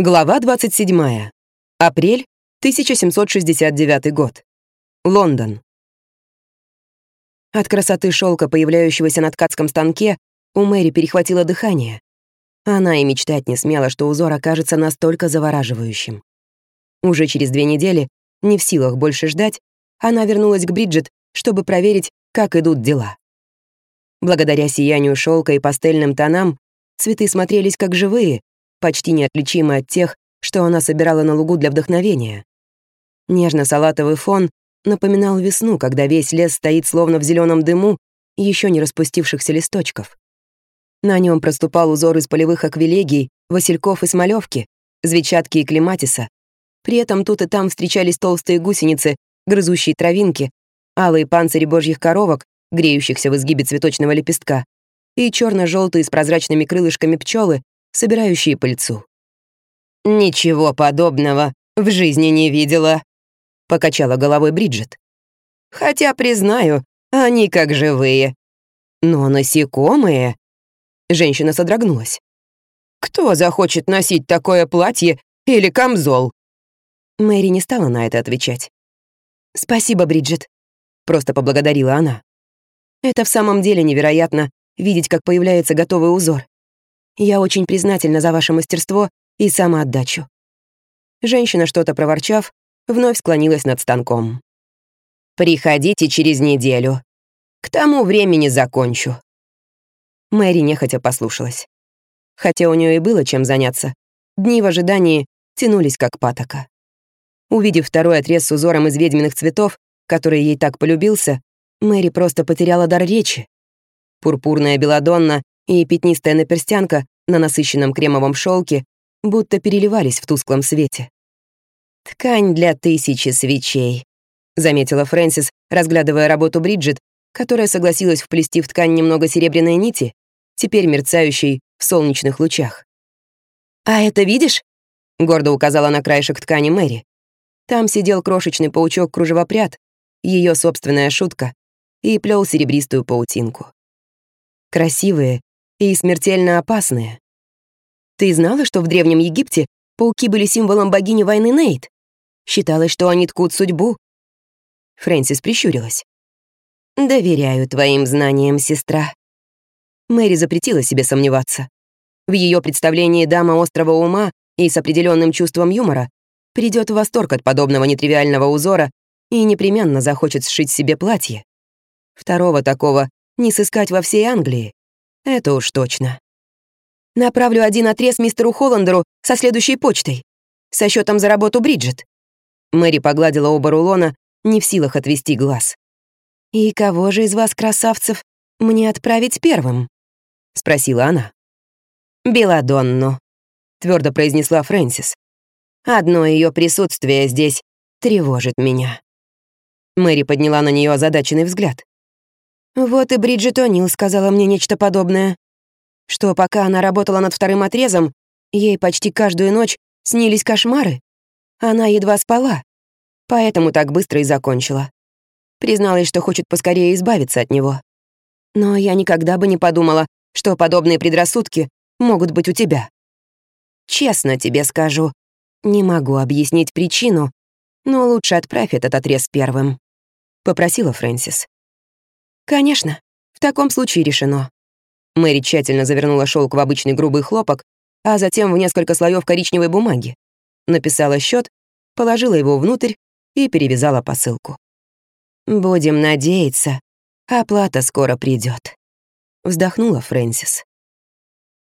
Глава 27. Апрель 1769 год. Лондон. От красоты шелка, появляющегося на ткацком станке, у Мэри перехватило дыхание. Она и мечтать не смела, что узор окажется настолько завораживающим. Уже через две недели, не в силах больше ждать, она вернулась к Бриджит, чтобы проверить, как идут дела. Благодаря сиянию шелка и пастельным тонам цветы смотрелись как живые, почти неотличимы от тех, что она собирала на лугу для вдохновения. Нежно-салатовый фон напоминал весну, когда весь лес стоит словно в зеленом дыму еще не распустившихся листочков. На нем проступал узор из полевых аквилегий, васильков и смолевки, звечатки и клематиса. При этом тут и там встречались толстые гусеницы, грызущие травинки, алые панцири божьих коровок, греющихся в изгибе цветочного лепестка, и черно желтые с прозрачными крылышками пчелы, собирающие пыльцу. «Ничего подобного в жизни не видела», — покачала головой Бриджит. «Хотя, признаю, они как живые. Но насекомые...» Женщина содрогнулась. «Кто захочет носить такое платье или камзол?» Мэри не стала на это отвечать. «Спасибо, Бриджит», — просто поблагодарила она. «Это в самом деле невероятно, видеть, как появляется готовый узор. Я очень признательна за ваше мастерство и самоотдачу». Женщина, что-то проворчав, вновь склонилась над станком. «Приходите через неделю. К тому времени закончу». Мэри нехотя послушалась. Хотя у нее и было чем заняться, дни в ожидании тянулись как патока. Увидев второй отрез с узором из ведьминых цветов, который ей так полюбился, Мэри просто потеряла дар речи. Пурпурная белодонна и пятнистая наперстянка на насыщенном кремовом шелке будто переливались в тусклом свете. «Ткань для тысячи свечей», — заметила Фрэнсис, разглядывая работу Бриджит, которая согласилась вплести в ткань немного серебряной нити, теперь мерцающей в солнечных лучах. «А это видишь?» — гордо указала на краешек ткани Мэри. Там сидел крошечный паучок-кружевопряд, ее собственная шутка, и плел серебристую паутинку. Красивые, и смертельно опасные. Ты знала, что в Древнем Египте пауки были символом богини войны Нейт? Считалось, что они ткут судьбу. Фрэнсис прищурилась. «Доверяю твоим знаниям, сестра». Мэри запретила себе сомневаться. В ее представлении дама острого ума и с определенным чувством юмора придет в восторг от подобного нетривиального узора и непременно захочет сшить себе платье. Второго такого не сыскать во всей Англии. Это уж точно. Направлю один отрез мистеру Холландеру со следующей почтой. Со счетом за работу Бриджит. Мэри погладила оба рулона, не в силах отвести глаз. «И кого же из вас, красавцев, мне отправить первым?» — спросила она. «Беладонну», — твердо произнесла Фрэнсис. «Одно ее присутствие здесь тревожит меня». Мэри подняла на нее озадаченный взгляд. Вот и Бриджит О'Нил сказала мне нечто подобное. Что пока она работала над вторым отрезом, ей почти каждую ночь снились кошмары. Она едва спала, поэтому так быстро и закончила. Призналась, что хочет поскорее избавиться от него. Но я никогда бы не подумала, что подобные предрассудки могут быть у тебя. Честно тебе скажу, не могу объяснить причину, но лучше отправь этот отрез первым», — попросила Фрэнсис. «Конечно, в таком случае решено». Мэри тщательно завернула шелк в обычный грубый хлопок, а затем в несколько слоев коричневой бумаги. Написала счет, положила его внутрь и перевязала посылку. «Будем надеяться, оплата скоро придет. Вздохнула Фрэнсис.